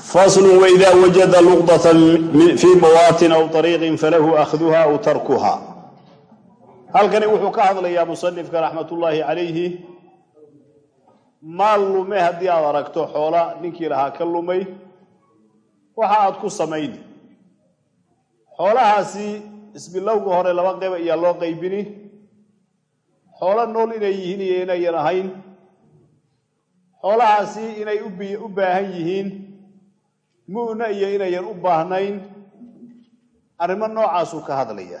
faslu waida wajada luqdata fii bawaatin aw ariiqin falahu akhduha aw tarkuha halkani wuxuu ka hadlayaa musanifka raxmatullaahi calayhi maal lume haddii aad aragto xoola ninkii lahaa ka lumay waxa aad ku samayn xoolahaasi isbilowga hore laba qeyb ayaa loo qaybini xoolo nool inay yihiin iyo inayan ahayn xoolahaasi inay u baahan yihiin mu'na iyo inayan u baahnayn arrimo noocaasuu ka hadlaya.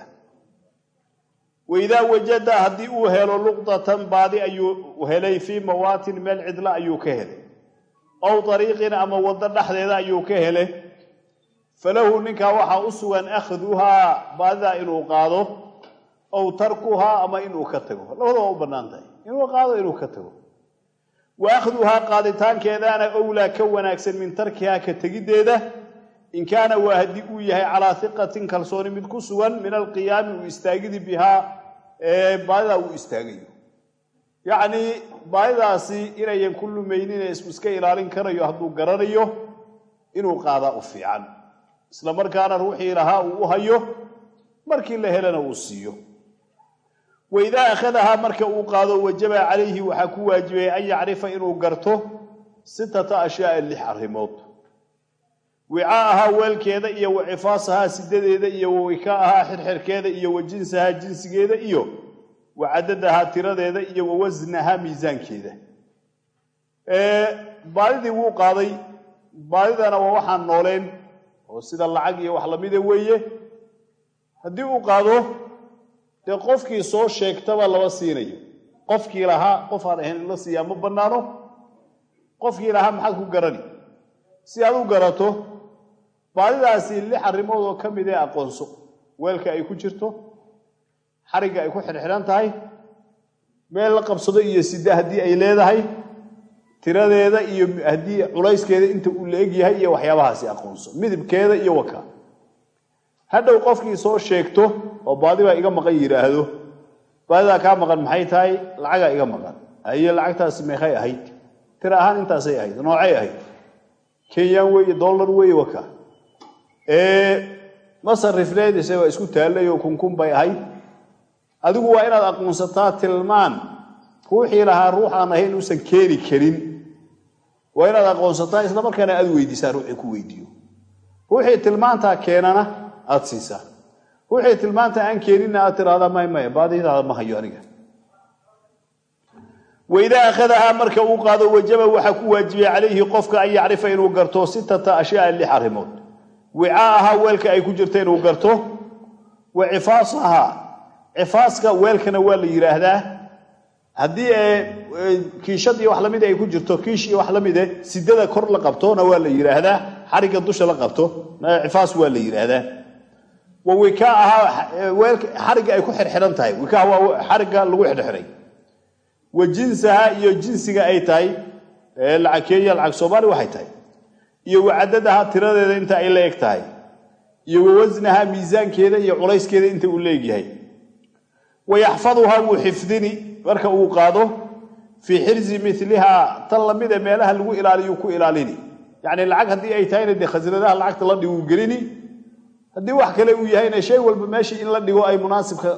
Waidaa wajada haddii uu helo luqdatan baadi ayuu helay fii mawaatin meel cidla ayuu ka helay. Ow dariiqin ama waddo dhexdeeda ayuu ka helay. Falahu ninkaa waxaa u sugan akhduhaa baadidaa inuu qaado ow tarkuhaa ama inuu ka tago. Labada waa u bannaan tahay. Inuu qaado inuu ka tago wa akhduhaa qaaditaankeedaana owlaa ka wanaagsan min tarkihaa ka tegiddeeda in kaana waa haddii uu yahay calaa hiqatin kalsooni mid ku sugan min alqiyaami uu istaagidi bihaa baadidaa uu istaagayo yacnii baadidaasi inayan ku lumaynin ee isku iska ilaalin karayo hadduu garanayo inuu qaadaa u fiican isla markaana ruuxii lahaa uu u hayo markii la helana uu siiyo waidaa akhadahaa marka uu qaado wajaba calayhi waxaa ku waajibay an yacrifa inuu garto sittata ashyaaa lix arrimood. Wicaahaa weelkeeda iyo wa cifaasahaa sidadeeda iyo wa wikaahaa xirxirkeeda iyo wa jinsahaa jinsigeeda iyo wa cadadahaa tiradeeda iyo wa wasnahaa miisaankeeda. Baadidii wuu qaaday. Baadidana waa waxaan nooleen oo sida lacag iyo wax lamida weeye. Haddii uu qaado dee qofkii soo sheegtaba lama siinayo. Qofkii lahaa qof aan ahayn in la siiyaa ma bannaano? Qofkii lahaa maxaad ku garani? Si aad u garato baadidaasi lix arrimood oo ka mid ee aqoonso. Weelka ay ku jirto xarigga ay ku xidhxidhan tahay meel la qabsado iyo sida haddii ay leedahay tiradeeda iyo haddii culayskeeda inta uu la egyahay iyo waxyaabahaasi aqoonso. Midibkeeda iyo waka hadhow qofkii soo sheegto oo baadi baa iga maqan yidhaahdo baadidaa kaa maqan maxay tahay? Lacagaa iga maqan. Aye lacagtaasi meekhay ahayd. Tira ahaan intaasay ahayd noocay ahayd. Kenyaan weeye dollar weeye waka masarifneed ise waa isku taallay oo kunkun bay ahayd. Adigu waa inaad aqoonsataa tilmaan. Ruuxii lahaa ruux aan ahayn uusan keeni karin. Waa inaad aqoonsataa isla markaana aad weydiisaa ruuxii ku weydiiyo. Ruuxii tilmaantaa keenana aad siisaa ruuxii tilmaanta aan keeninna aad tiraahdaa may maya baadidaada ma hayo aniga. Waidaa akhadahaa marka uu qaado wajaba waxaa ku waajibay calayhi qofka an yacrifa inuu garto sittata ashyaa lix arrimood wicaahaa weelka ay ku jirta inuu garto wa cifaasahaa cifaaska weelkana waa la yidhaahdaa haddii kiishad iyo wax la mid ay ku jirto kiish iyo wax lamide sidada kor la qabtona waa la yidhaahdaa xarigga dusha la qabto cifaas waa la yidhaahdaa wa wikaaha xarigga ay ku xirxihan tahay. Wikaa waa xarigga lagu xirxiray. Wa jinsaha iyo jinsiga ay tahay lacag kenya lacag soomaali waxay tahay. Iyo wa cadadaha tiradeeda inta ay la eg tahay. Iyo wa wasnaha miisaankeeda iyo culayskeeda inta uu la egyahay wa yaxfaduhaa wuu xifdini marka uu qaado fii xirzi milihaa tan la mid ee meelaha lagu ilaaliyu ku ilaalini. Yacni lacag haddii ay tahayna dee khasnadaha lacagta la dhiguu gelini haddii wax kale uu yahayna shay walba meeshii in la dhigo ay munaasibka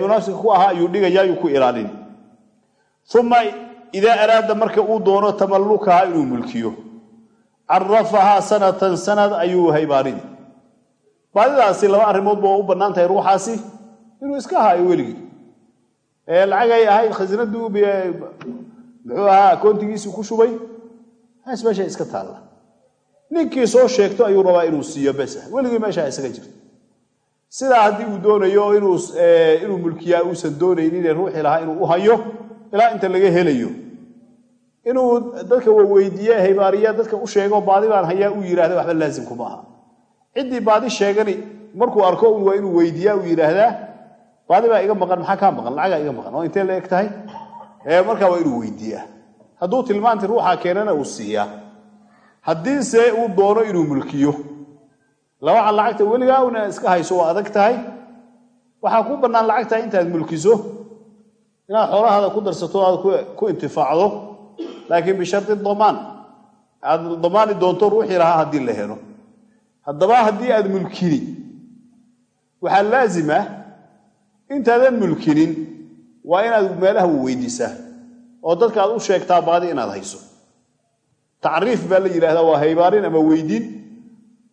munaasibka ku ahaa ayuu dhigaya ayuu ku ilaalini uma idaa araada marka uu doono tamallukaha inuu mulkiyo. Carafahaa sanatan sanad ayuu haybaarini baadidaasi laba arrimoodba waa u bannaan tahay ruuxaasi. Inuu iska haayo weligii. Lacagay ahayd khasnaduu muxuu ahaa akoontigiisii ku shubay. Haas meesha iska taalla ninkii soo sheegto ayuu rabaa inuu siiyo besa. Weligii meesha isaga jirto sidaa haddii uu doonayo inuu mulkiyaa uusan doonaynin ruuxii lahaa inuu u hayo ilaa inta laga helayo. Inuu dadka waweydiiye haybaariya dadka u sheego baadi baan hayaa uu yidhahda waxba laasimku ma aha. Ciddii baadi sheegani markuu arko waa inuu weydiiyaa uu yidhaahdaa baadi baa iga maqan maxaa kaa maqan? Lacagaa iga maqan. Oo intee la eg tahay? Markaa waa inuu weydiiyaa hadduu tilmaanti ruuxaa keenana uu siiyaa haddiise uu doono inuu mulkiyo labacan lacagta weligaa una iska hayso waa adag tahay? Waxaa ku bannaan lacagtaa intaad mulkiso inaad xoolahaada ku darsato aad ku intifaacdo laakiin bishardi damaan aad damaani doonto ruuxii lahaa haddii la helo. Haddaba haddii aad mulkini waxaa laazim ah intaadan mulkinin waa inaad meelaha weydiisaa oo dadka aad u sheegtaa baadi inaad hayso tacriif baa la yidhahdaa waa haybaarin ama weydiin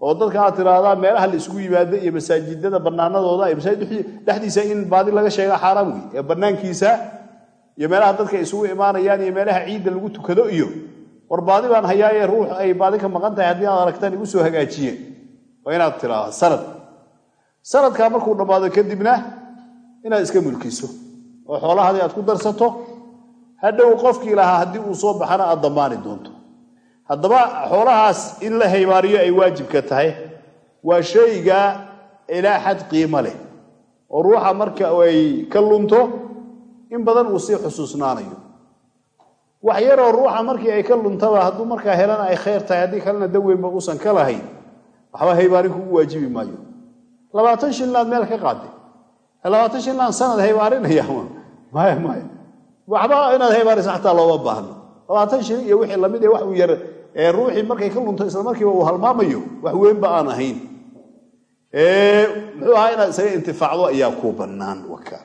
oo dadka aad tiraahdaa meelaha la isugu yimaado iyo masaajidada banaanadooda iyo masaajid dhexdiisa in baadi laga sheega xaaraan wey ee banaankiisa iyo meelaha dadka isugu imaanayaan iyo meelaha ciidda lagu tukado iyo war baadi baan hayaaye ruux ay baadi ka maqan tahay haddii aad aragtaan igu soo hagaajiye waa inaad tiraahda sanad. Sanadkaa markuu dhammaado kadibna inaad iska mulkiso oo xoolahadii aad ku darsato hadhow qofkii lahaa haddii uu soo baxana aad damaani doonto haddaba xoolahaas in la haybaariyo ay waajibka tahay waa shayga ilaa xad qiimo leh. Oo ruuxa marka ay ka lunto in badan uu sii xusuusnaanayo. Wax yaroo ruuxa markii ay ka luntaba hadduu markaa helana ay khayr tahay haddii kalena daweynba uusan ka lahayn waxba haybaarin kugu waajibi maayo. Labaatan shilnaad meel ka qaaday labaatan shilnaan sanad haybaarinaya maya maya waxba inaad haybaarisa xataa looma baahno. Labaatan shil iyo wixii la mid ee wax uu yar ee ruuxii markay ka lunto isla markiiba uu halmaamayo wax weynba aan ahayn. Muxuu ahaa inaad isaga intifaacdo ayaa ku bannaan waka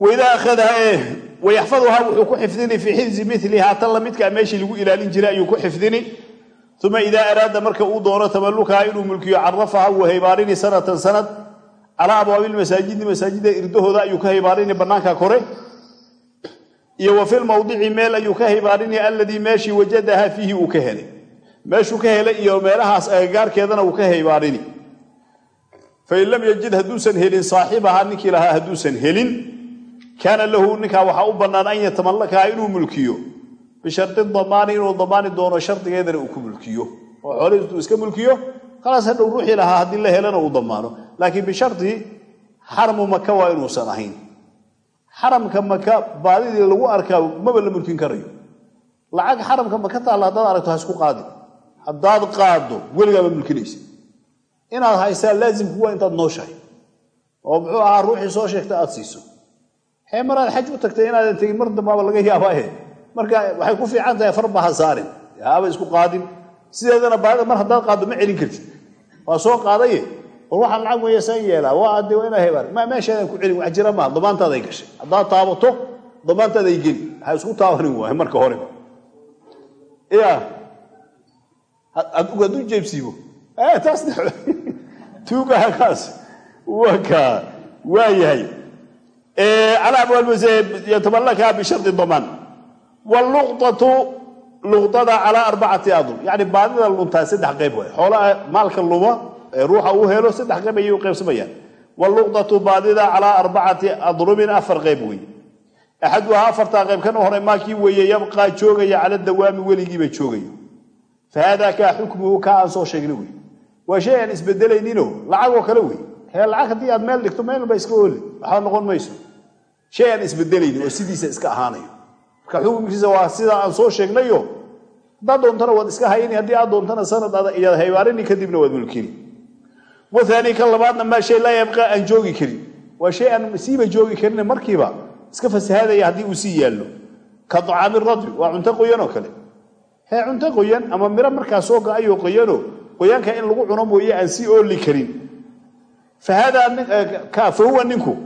waidaa akhadaha wayaxfaduhaa wuxuu ku xifdini fii xifzi milihaa tan lamidkaa meeshii lagu ilaalin jiray ayuu ku xifdini. Uma idaa araada marka uu doono tamallukaha inuu mulkiyo carafaha wuu haybaarini sanatan sanad. Calaa abwaabi masaajidi masaajida irdahooda ayuu ka haybaarini banaanka kore iyo wa fil mawdici meel ayuu ka haybaarini alladii meeshii wajadaha fiihi uu ka helay. Meeshuu ka helay iyo meelahaas agagaarkeedana uu ka haybaarini fain lam yajid hadduusan helin saaxibahaa ninkii lahaa hadduusan helin kaana lahu ninkaa waxaa u bannaan an yatamallakaha inuu mulkiyo. Bishardi damaani inuu damaani doono shardigeedana uu ku mulkiyo. Oo xoolihiis uu iska mulkiyo khalaas hadhow ruuxii lahaa haddii la helana uu damaano. Laakiin bishardi xaramu maka waa inuusan ahayn xaramka maka baadidii lagu arkaa maba la mulkin karayo. Lacag xaramka maka taalla haddaad aragto ha isku qaadi. Haddaad qaado weligaaba mulkinaysa inaad haysaa laazimku waa intaad nooshahay. Oo muxuu ahaa ruuxii soo sheegta aad siiso. Xee maraad xaj u tagtay inaadan tegin mar dambaaba laga yaabaaye marka waxay ku fiican tahay farba ha saarin. Haaba isku qaadin. Sideedana baadida mar haddaad qaaddo ma celin kartid. Waa soo qaadaye war waxaan lacag weeye saan yeelaa waa ade waa inaa hebaan ma meesheedan ku celin wax jira maaha damaantaaday gashay. Haddaad taabato damaantaaday geli ha isku taabanin waaye marka horeba ya hadduu jeebsiibo taas tuugaha kaas waa yahay. Calaa abwaab yatamallakaha bishardi damaan. Wluqdatu luqdada calaa arbacati adul yani baadida luntaa saddex qayb waay. Xoolaha maalka luma ruuxa uu helo saddex qayb ayay u qaybsamayaan. Waluqdatu baadida calaa arbacati adrubin afar qayb weeye. Axaduhaa afartaa qayb kana hore maakii weeye yabqaa joogaya cala dawaami weligiiba joogayo. Fa kaa xukmuhu kaa aan soo sheegna wey waa shay aan isbedelayninoo lacagoo kale wey hee lacag haddii aad meel dhigto meelba iska ooli. Waxba noqon mayso. Shay aan isbedelaynin oo sidiisa iska ahaanayo. Marka xukunkiisa waa sidaa aan soo sheegnayo. Haddaad doontana waad iska hayni haddii aad doontana sanad iyaad haybaarini kadibna waad mulkini waani kan labaadna maa shay laa yabqa aan joogi karin. Waa shay aan siiba joogi karin markiiba iska fasahaadaya haddii uu sii yaallo. Ka acaami radbi waa cunto qoyan oo kale. Hee cunto qoyan ama miro markaa soo ga-ayoo qoyano qoyaanka in lagu cuno mooye aan sii ooli karin. Fa huwa ninku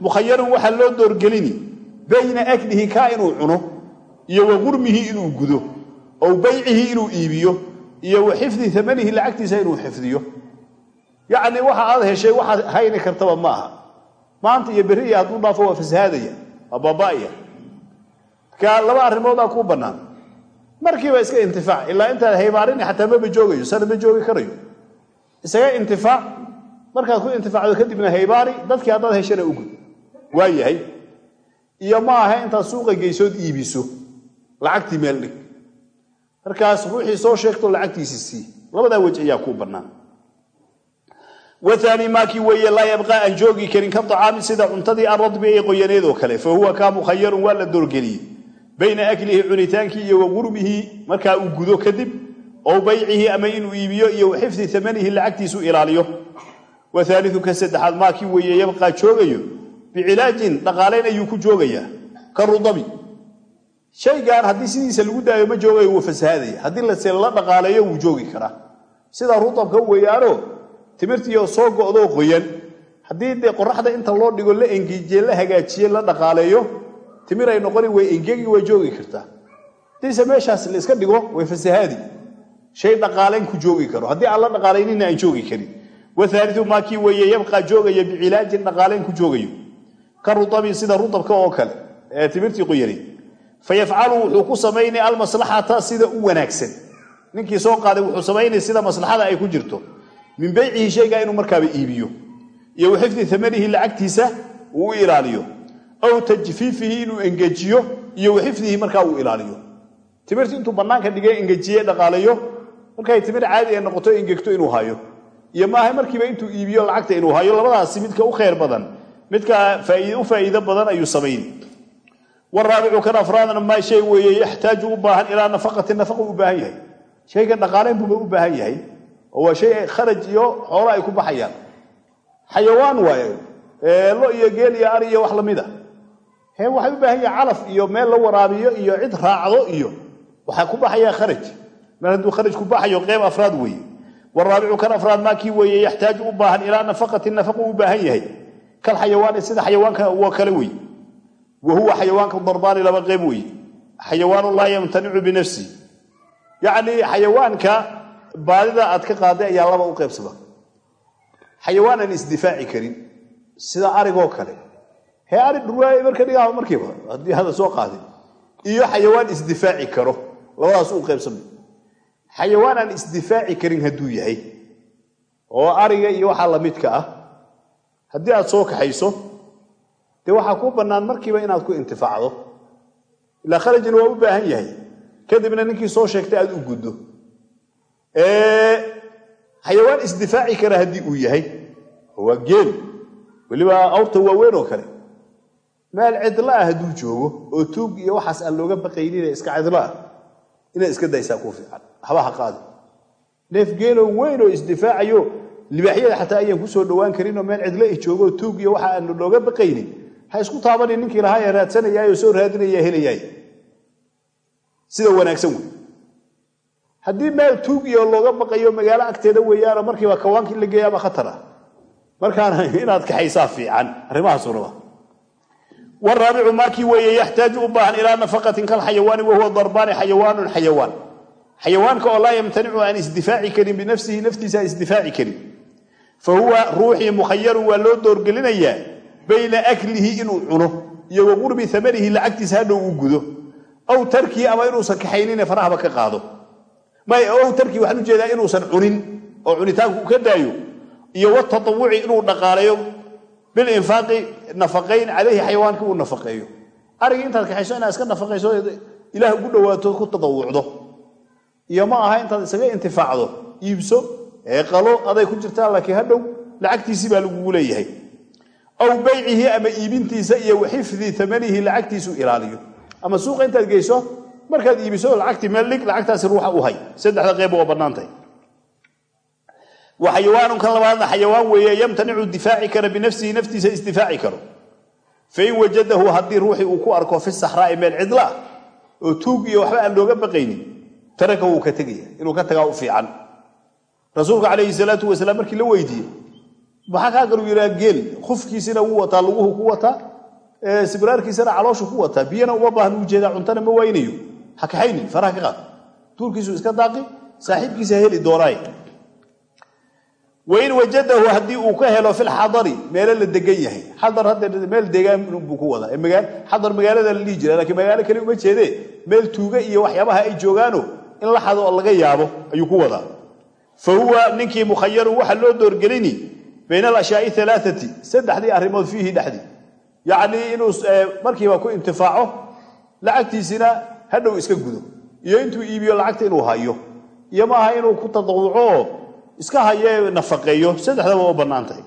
mukhayarun waxaa loo doorgelini bayna aklihi kaa inuu cuno iyo wa gurmihi inuu gudo ow baycihi inuu iibiyo iyo wa xifdi amanihi lacagtiisa inuu xifdiyo yacni waxa aad heshay waxaad hayni kartaba ma aha maanta iyo berri iyo hadduu dhaafo waa fasahaadaya waa baaba'aya. Marka laba arrimoodaa kuu bannaan. Markiiba iska intifaac ilaa intaad haybaarini xataa maba joogayo sana ma joogi karayo. Isaga intifaac markaad ku intifaacdo kadibna haybaari dadkii haddaad heshana ugud waa yahay. Iyo ma aha intaad suuqa geysood iibiso lacagtii meel dhig. Markaas ruuxii soo sheegto lacagtiisi sii. Labadaa wej ayaa kuu bannaan waani maakii weeye laa yabqaa aan joogi karin ka acaami sida cuntadii aradbi ee qoyaneed oo kale fa huwa kaa mukhayarun waa la doorgeliyey bayna aklihi cunitaankii iyo wa markaa uu gudo kadib ow baycihi ama inuu iibiyo iyo wa xifdi amanihi lacagtiisu ilaaliyo wahaaliu ka saddexaad maakii weeye yabqaa joogayo bicilaajin dhaqaalayn ayuu ku joogayaa ka rudabi shaygan haddii sidiisa lagu daayo ma joogayo wuu fasahaadaya haddii lase la dhaqaaleeyo wuu joogi karaa sida rutabka weeyaano timirtiioo soo go'doo qoyan. Haddii dee qoraxda inta loo dhigo la engejiye la hagaajiye la dhaqaaleeyo timir ay noqoni way engegi way joogi kartaa. Hadiise meeshaas la iska dhigo way fasahaadi. Shay dhaqaalayn ku joogi karo. Haddii aan la dhaqaalaynina aan joogi karin. Wahaaliu maa kii weeye yabqaa joogaya bicilaajin dhaqaalayn ku joogayo. Ka rutabin sida rutabka oo kale ee timirtii qoyani fa wuxuu ku samaynaya almaslaxata sida u wanaagsan. Ninkii soo qaaday wuxuu samaynaya sida maslaxada ay ku jirto min beycihi shaygaa inuu markaaba iibiyo. Iyo wa xifdi amanihi lacagtiisa uu ilaaliyo. Aw tajfiifihi inuu engejiyo iyo wa markaa uu ilaaliyo. Timirti intuu bannaanka dhigay engejiye dhaqaalayo markay timir caadi ay noqoto engegto inuu hayo iyo maaha markiiba intuu iibiyo lacagta inuu hayo labadaasi midka u khayr badan midka u faa'iido badan ayuu samayn waraabicu kan afraadna maa shay weeye yaxtaaju baahan ilaa nafaqati nafaqa u baahan yahay. Shaygan dhaqaalayn buuba u baahan yahay oo waa shay kharaj iyo xoolo ay ku baxayaan. Xayawaan waaye lo iyo geel iyo ari iyo wax lamida he waxay u baahan yahay calaf iyo meel la waraabiyo iyo cid raacdo iyo waxaa ku baxaya kharaj mar hadduu kharaj ku baxayo qeyb afraad weeye. Waraabicu kan afraad maa kii weeye yaxtaaju u baahan ilaa nafaqati nafaqu u baahan yahay. Kal xayawaani sida xayawaanka wa kale wey wa huwa xayawaanka darbaani laba qeyb weeye. Xayawaanu laa yamtanicu binafsi yacnii xayawaanka baadida aad ka qaaday ayaa laba u qaybsada. Xayawaan aan isdifaaci karin sida arigoo kale. Hee ari dhurwaay marka dhigaha markiiba haddii hada soo qaaday iyo xayawaan isdifaaci karo labadaas u qaybsamay xayawaan aan isdifaaci karin hadduu yahay oo ariga iyo waxaa lamidka ah haddii aad soo kaxayso dee waxaa kuu bannaan markiiba inaad ku intifaacdo. Ilaa kharajina waa u baahan yahay. Kadibna ninkii soo sheegtay aad u guddo xayawaan isdifaaci kara haddii uu yahay. Waa geel. Weliba awrta waaweyn oo kale. Meel cidla ah hadduu joogo oo tuug iyo waxaas aan looga baqaynine iska cidlo ah inaad iska daysaa kuu fiican. Waxba ha qaadi. Neef geeloo weyn oo isdifaacayo libaaxyada xataa ayaan ku soo dhowaan karinoo meel cidlo i joogo tuug iyo waxa aan looga baqaynin. Ha isku taabanin ninkii lahaa ee raadsanayaayoo soo raadinaya helayaay sida wanaagsan wey haddii meel tuug iyo looga baqayo magaalo agteeda weeyaano markiiba kawaankii la geeyaaba khatar ah markaana inaad kaxaysaa fiican. Arrimahaasuna waraabicu maakii weeye yaxtaaju u baahan ilaa nafaqatin kalxayawaani wahuwa darbaani xayawaanun xayawaan. Xayawaanka oo laa yamtanicu aan isdifaaci karin binafsihi naftiisa aan isdifaaci karin. Fa huwa ruuxii mukhayarun waa loo doorgelinayaa bayna aklihi inuu cuno iyo wa qurbi amanihi lacagtiisa hadhow uu gudo. Aw tarkii ama inuusan kaxaynine farahaba ka qaado may tarkii waxaan u jeedaa inuusan cunin oo cunitaanku ka daayo iyo watatawuci inuu dhaqaaleeyo bilinfaaqi nafaqayn caleyhi xayawaankii uu nafaqeeyo. Arigii intaad kaxayso inaad iska nafaqayso ilaah ugu dhowaato ku tatawucdo iyo ma aha intaad isaga intifaacdo iibso ee qalo aday ku jirtaa laakiin hadhow lacagtiisii baa lagugu leeyahay. Aw baycihi ama iibintiisa iyo waxifdi amanihi lacagtiisu ilaaliyo. Ama suuqa intaad geyso markaad iibiso lacagtii meel lacagtaasi ruuxa u hay. Saddexda qeyb waa bannaantay. Wa xayawaanun kan labaadna xayawaan weeye yamtanicu difaaci kara binafsihi naftiisa isdifaaci karo. Fain wajadahu haddii ruuxii uu ku arko fi saxraa'i meel cidla ah oo tuug iyo waxba aan looga baqaynin taraka wuu ka tegaya inuu ka tagaa u fiican. Rasuulka calayhi salaatu wasalaam markii la weydiiyey maxaa kaa galu yidhaha geel khufkiisina wuu wataa luguhu ku wataa sibraarkiisana calooshu ku wataa biyana uma baahna u jeedaa cuntana ma waynayo ha kaxaynin faraha ka qaad. Tuurkiisu iska daaqi saaxiibkiisa heli doonaaye wain wajadahu haddii uu ka helo filxadari meelo la degan yahay. Xadar hadda meel degaan buu ku wadaa. Xadar magaalada la dhihi jira laakiin magaalo kale uma jeedee. Meel tuuga iyo waxyaabaha ay joogaano in la xado laga yaabo ayuu ku wadaa. Fa huwa ninkii mukhayarun waxa loo doorgelini bayna alashyaai alaaati saddexdii arrimood fiihi dhexdii yacnii inuu markiiba ku intifaaco lacagtiisina hadhow iska gudo. Iyo intuu iibiyo lacagta inuu hayo. Iyo maaha inuu ku tadawuco iska haye nafaqeeyo. Saddexdaba oo bannaan tahay.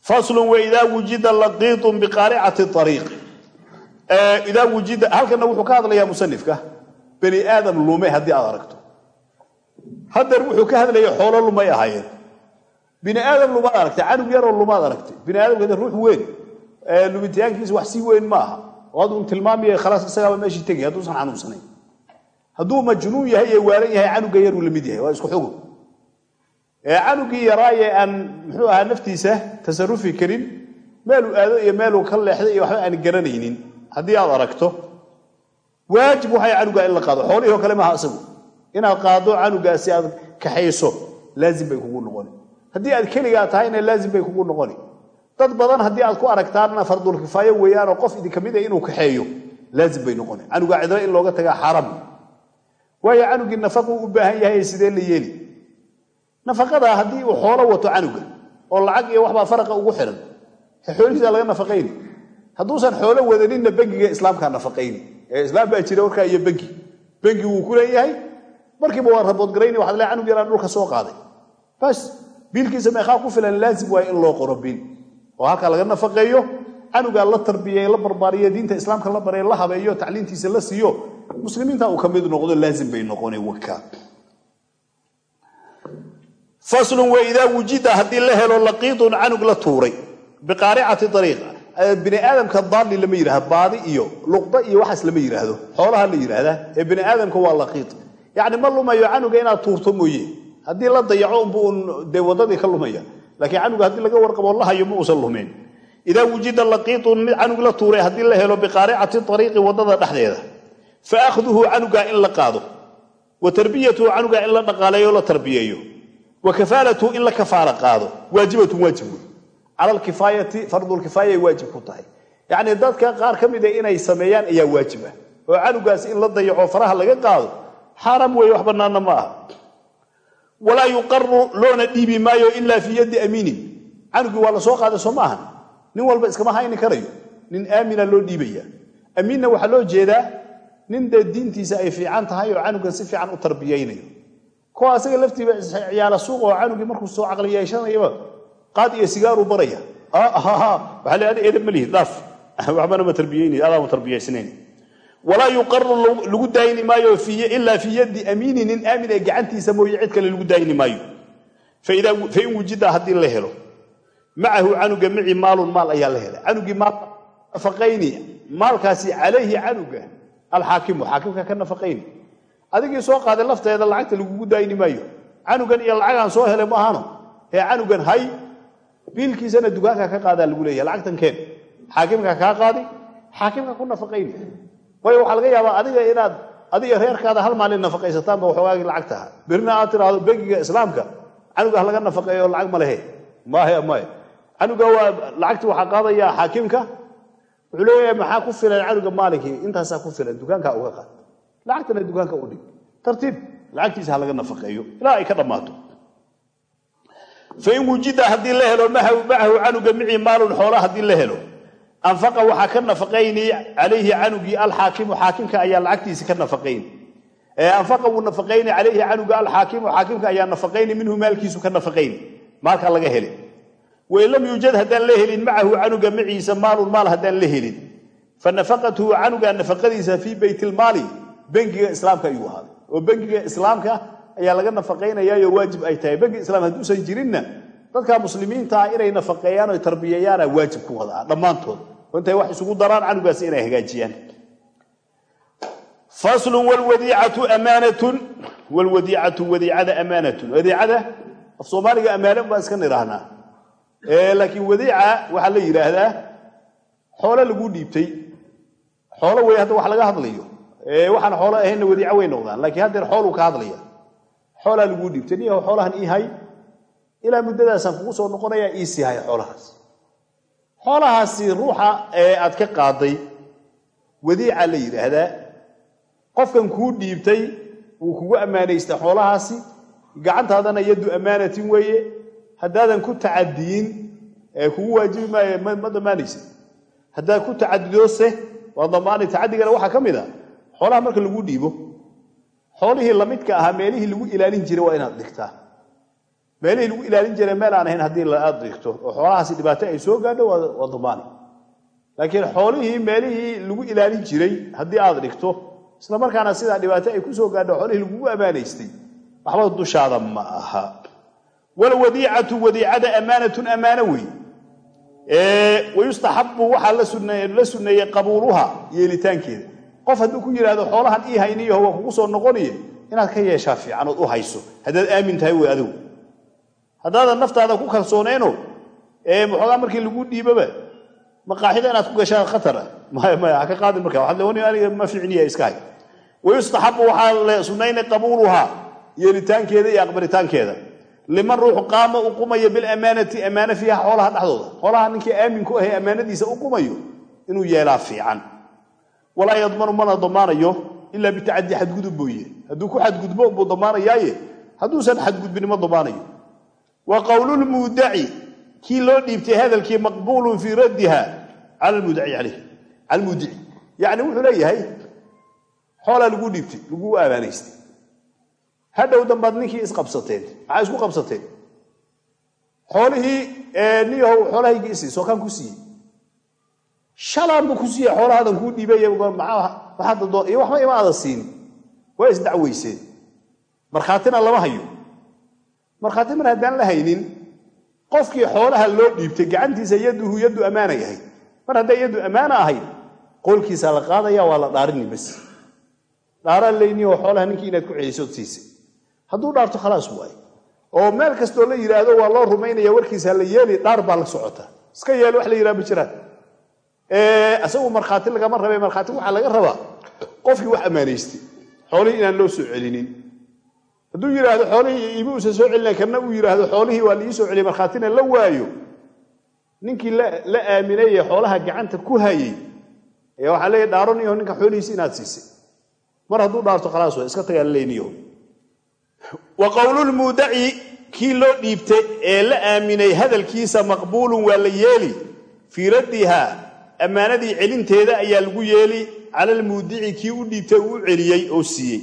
Faslun waidaa wujida laqiitun biqaaricati ariiq idaa wujida halkana wuxuu ka hadlayaa musanifka bani aadam lume haddii aad aragto. Hadeer wuxuu ka hadlaya xoolo lumay ahaayeen. Bini aadam lumaad aragtay canug yaroo lumaad aragtay. Bini aadamka ruux weyn. Lumitaankiisa wax si weyn ma aha waadun tilmaamaya khalaas isagaaba meeshii tegay hadduusan xanuunsanayn hadduu majnuun yahay ee waalan yahay canuga yaruu la mid yahay waa isku xugo ee canugii yaraaye aan muxuu ahaa naftiisa tasarufi karin meeluu aado iyo meeluu ka leexday iyo waxba aan garanaynin haddii aad aragto waajib waxay canugaa in la qaado xoolihii oo kale maaha isagu inaad qaado canugaasi aad kaxayso laazim bay kugu noqoni haddii aad keligaa tahayna laazim bay kugu noqoni dad badan haddii aad ku aragtaanna fardulkifaayo weeyaanoo qof idinka mid a inuu kaxeeyo laazim bay noqoni canugaa cidlo in looga tagaa xaram. Waayo canugii nafaquu u baahan yahay sidee la yeeli? Nafaqada haddii uu xoolo wato canuga oo lacag iyo waxbaa faraqa ugu xiran xoolihiisa laga nafaqayni. Hadduusan xoolo wadaninna bengiga islaamkaa nafaqayni. Ee islaam baa jira warkaa iyo bengi bengi wuu ku leeyahay. Markiiba waa raboodgarayni waxaad le canug yaraan dhulka soo qaaday. Bas biilkiisa meeqaa ku filan laazim waay in loo qoro biil oo halkaa laga nafaqeeyo canugaa la tarbiyeey la barbaariyo diinta islaamka la baree la habeeyo tacliintiisa la siiyo muslimiinta uu ka mid noqdo laazim bay noqona waka faslun waidaa wujida haddii la helo laqiidun canug la tuuray biqaaricati ariiq bini aadamka daali lama yidhahdo baadi iyo luqda iyo waxaas lama yidhaahdo xoolaha la yidhaahdaa ee bini aadamka waa laqiid. Yacni ma lumayo canuga inaad tuurto mooye haddii la dayaco unbu un dee waddadii ka lumaya laakiin canuga haddii laga warqabo la hayo ma uusan lumeen idaa wujida laqiitun mid canug la tuuray haddii la helo biqaaricati ariiqi waddada dhexdeeda fa akhduhu canugaa in la qaado wa tarbiyatuhu canugaa in la dhaqaaleeyo la tarbiyeeyo wa kafaalatuhu in la kafaala qaado. Waajibatun waajib wey cala alkifaayati fardulkifaaya ay waajib ku tahay. Yacnii dadka qaar ka mida inay sameeyaan ayaa waajib ah oo canugaas in la dayaco faraha laga qaado xaaraam weeye wax bannaanna ma aha walaa yuqaru loona dhiibi maayo ilaa fii yaddi amiinin canugii waa la soo qaaday soo maahan. Nin walba iskama hayni karayo. Nin aamina loo dhiibaya. Amiinna waxaa loo jeedaa nin dee diintiisa ay fiican tahay oo canugan si fiican u tarbiyaynayo. Kuwa asaga laftiiba ciyaala suuq oo canugii markuu soo caqli yeeshanayaba qaad iyo sigaaru baraya. Waxaa le eda malihi dhaaf waxbana ma tarbiyeynay adaa ma tarbiyaysanayn walaa yuqaru lagu daayni maayo ilaa fii yaddi amiini nin aamin ee gacantiisa mooye cid kale lagu daayni maayo. Fain wujida haddii la helo. Macahu canuga mici maalun maal ayaa la helay. Canugii maal nafaqayni. Maalkaasi calayhi canuga. Alxaakimu xaakimka ka nafaqayni. Adigii soo qaaday lafteeda lacagta lagugu daayni maayo. Canugan iyo lacagaan soo helay maahano ee canugan hay. Biilkiisana dukaanka ka qaadaa lagu leeyahay. Lacagtan keen. Xaakimka kaa qaadi. Xaakimka ku nafaqayni waayo waxaa laga yaabaa adiga inaad adiga reerkaada hal maalin nafaqaysataanba waxoogaagii lacagta. Aha berina aad tiraahdo bengiga islaamka canuga ha laga nafaqeeyo lacag ma lehe. Maahe maya canuga waa lacagtii waxaa qaadaya xaakimka. Wuxuu leeyahay maxaa ku filan canuga maalinkii? Intaasaa ku filan dukaankaa uga qaad. Lacagtana dukaanka u dhig. Tartiib lacagtiisa ha laga nafaqeeyo. Ilaa ay ka dhammaato. Fain wujida haddii la helo macahu canuga micii maalun xoola haddii la helo anfaqa waxaa ka nafaqayni calayhi canugii alxaakimu xaakimka ayaa lacagtiisi ka nafaqayni. Anfaqa wuu nafaqayni calayhi canuga alxaakimu xaakimka ayaa nafaqayni minhu maalkiisu ka nafaqayni. Maalkaa laga helin wain lam yuujad haddaan la helin macahu canuga maciisa maalun maal haddaan la helin. Fa nafaqatuhu canuga nafaqadiisa fii baytilmaali bengiga islaamka ayuu ahaaday. Oo bengiga islaamka ayaa laga nafaqaynayayo waajib ay tahay. Bengi islaam hadduusan jirinna dadka muslimiintaa inay nafaqeeyaan o tarbiyeeyaana waajib ku wada ah dhammaantood. Oo intay wax isugu daraan canugaasi inay hagaajiyaan. Faslun wlwadiicatu amaanatun wlwadiicatu wadiicada amaanatun. Wadiicada af soomaaliga ammaane baan iska nidhaahnaa. Laakiin wadiica waxaa la yidhaahdaa xoolo laguu dhiibtay. Xoolo wey hadda wax laga hadlayo. Waxaan xoolo ahaynna wadiico way noqdaan laakiin haddeer xooluu ka hadlaya xoolaa laguu dhiibtay. Niyaho xoolahan ii hay ilaa muddadaasaan kugu soo noqonayaa ii sii hay xoolahaas. Xoolahaasi ruuxa ee aad ka qaaday wadiica la yidhaahdaa qofkan kuu dhiibtay wuu kugu ammaanaystay xoolahaasi gacantaadana yaddu ammaanatin weeye haddaadan ku tacadiyin ee kugu waajibi maayo ma damaanaysa haddaad ku tacadudose waa damaanay tacadigana waxaa ka mid a xoolaha marka lagu dhiibo xoolihii lamidka ahaa meelihii lagu ilaalin jiray waa inaad dhigtaa meelihii lagu ilaalin jiray meel aan ahayn haddii aad dhigto oo xoolahaasi dhibaato ay soo gaadho waa damaani laakiin xoolihii meelihii lagu ilaalin jiray haddii aad dhigto isla markaana sidaa dhibaato ay ku soo gaadho xoolihii lagugu ammaanaystay waxba dushaada ma aha. Walwadiicatu wadiicada ammaanatun ammaano wey wayustaxabu waxaa la sunneeyey qabuuluha yeelitaankeeda. Qof hadduu ku yidhaahdo xoolahan ii hayniyaho waa kugu soo noqonaya inaad ka yeeshaa fiican ood u hayso. Haddaad aamin tahay wey adigu haddaadan naftaada ku kalsooneyno maxoogaa markii lagu dhiiboba maqaaxida inaad ku gashaan khatara. Maya maya ha ka qaadin marka waxaad leewani aniga ma fiicniya iska wayustaxabu waxaa la sunnaynay qabuuluhaa yeelitaankeeda iyo aqbalitaankeeda. Liman ruux qaama u qumaya bilamaanati ammaano fiiha xoolaha dhexdooda. Xoolaha ninkii aamin ku ahay ammaanadiisa u qumayo inuu yeelaa fiican. Walaa yadmanu mana damaanayo ilaa bitacadi xadgudub booye hadduu ku xadgudbo buu damaanayaaye hadduusan xadgudbin ma damaanayo wa qowlulmuudaci kii loo dhiibtay hadalkii maqbuulun fii raddiha cala lmudaci caleyh cala lmuudici yacni wuxuu leeyahay xoolaa lagu dhiibtay lagu aamaanaystay hadhow dambaad ninkii isqabsateen maxaa isku qabsateen? Xoolihii niyahow xoolahaygi isii soo kaan ku siiyey. Shalaanbu ku siiye xoolahaadan kuu dhiibay waxba ima aada siini waa isdacweyseen markhaatina lama hayo markhaati mar haddaan la haynin qofkii xoolaha loo dhiibtay gacantiisa yaduhu yaddu ammaana yahay mar hadday yaddu ammaana ahayd qolkiisa la qaadaya waa la dhaarini bas dhaaraan leynioo xoolaha ninkii inaad ku celisood siisay. Hadduu dhaarto khalaas waay oo meel kastoo la yidhaahdo waa loo rumaynaya warkiisa la yeeli dhaar baa la socota. Iska yeel wax la yidhaha ma jiraan. Isagu markhaati lagama rabe markhaati waxaa laga rabaa qofkii wax ammaanaystay xoolihii inaan loo soo celinin hadduu yidhaahdo xoolihii iima uusan soo celina karna uu yidhaahdo xoolihii waa laii soo celiyay markhaatina la waayo. Ninkii la aaminayee xoolaha gacanta ku hayey ayaa waxaa leeya dhaaroniyo ninka xoolihiisi inaad siisay. Mar hadduu dhaarto khalaas waa iska tagaa laleeniyo wa qowlulmuudaci kii loo dhiibtay ee la aaminay hadalkiisa maqbuulun waa la yeeli. Fii raddiha ammaanadii celinteeda ayaa lagu yeeli. Cala almuudici kii u dhiibtay uu celiyey oo siiyey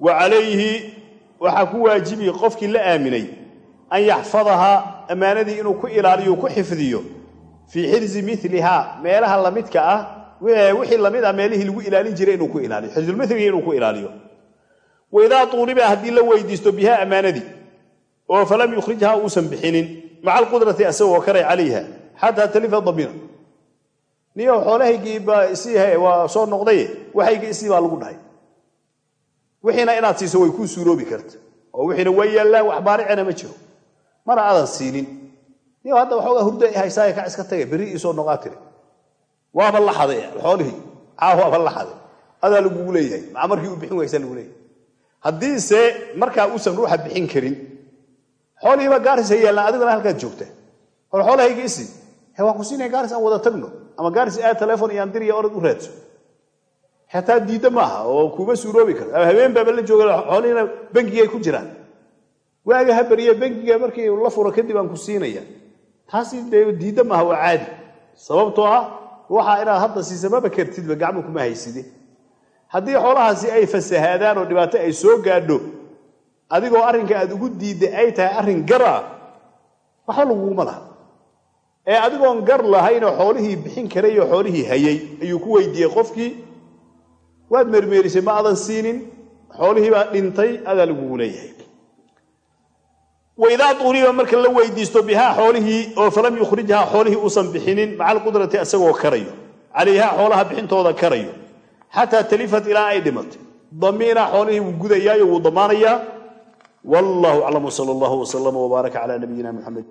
wa calayhi waxaa ku waajibi qofkii la aaminay an yaxfadahaa ammaanadii inuu ku ilaaliyo ku xifdiyo fii xirzi milihaa meelaha lamidka ah wixii la mid ah meelihii lagu ilaalin jiray inuu ku ilaaliyo xirzulmiliga inuu ku ilaaliyo. Waidaa tuuliba haddii la weydiisto bihaa ammaanadii oo falam yukhrijhaa uusan bixinin maca alqudrati asagoo karay calayha xataa talifa damina niyo xoolahaygii baa isii waa soo noqdaye waxaygii isii baa lagu dhahay wixiina inaad siiso way kuu suuroobi karta. Oo wixiina waa yaallaan wax baaricana ma jiro. Mana aadan siinin niyo hadda waxoogaa hurdo i haysaaye kac iska tagay berri iisoo noqaa tiri. Waaba la xaday xoolihii caa waaba la xaday. Adaa lagugu leeyahay. Maa markii bixin waysaa lagu leeyahay. Haddiise markaa uusan ruuxa bixin karin xoolihiiba gaarisa yaallaan adiguna halkaad joogta hor xoolahayga isii he waan ku siinaya gaaris aan wada tagno? Ama gaaris aad telefon iyo andiriya orad u raadso xataa diidda maaha oo kuma suuroobi karto ama habeen la jooga xoolihiina bengigay ku jiraan waaga ha beriye bengiga markii la furo kadib aan ku siinaya. Taasi dee diidda maaha waa caadi. Sababtoo ah waxaa inaad hadda siisa maba kartidba gacmo kuma hayside haddii xoolahaasi ay fasahaadaan oo dhibaato ay soo gaadho adigoo arrinka aad ugu diidday ay tahay arrin gar ah waxba laguguma laha ee adigoon gar lahaynoo xoolihii bixin karayoo xoolihii hayay ayuu ku weydiiyey qofkii waad mermeerisay ma aadan siinin? Xoolihii baa dhintay adaa lagugu leeyahay waidaa tuuliba marka la weydiisto bihaa xoolihii oo falam yukhrijhaa xoolihii uusan bixinin maca alqudrati isagoo karayo. Calayhaa xoolaha bixintooda karayo. Xataa talifat ilaa ay dhimatay. Damiina xoolihii wuu gudayaayo wuu damaanayaa. Wallahu aclam wsala allahu wslama wbaaraka cala nabiyina muxamed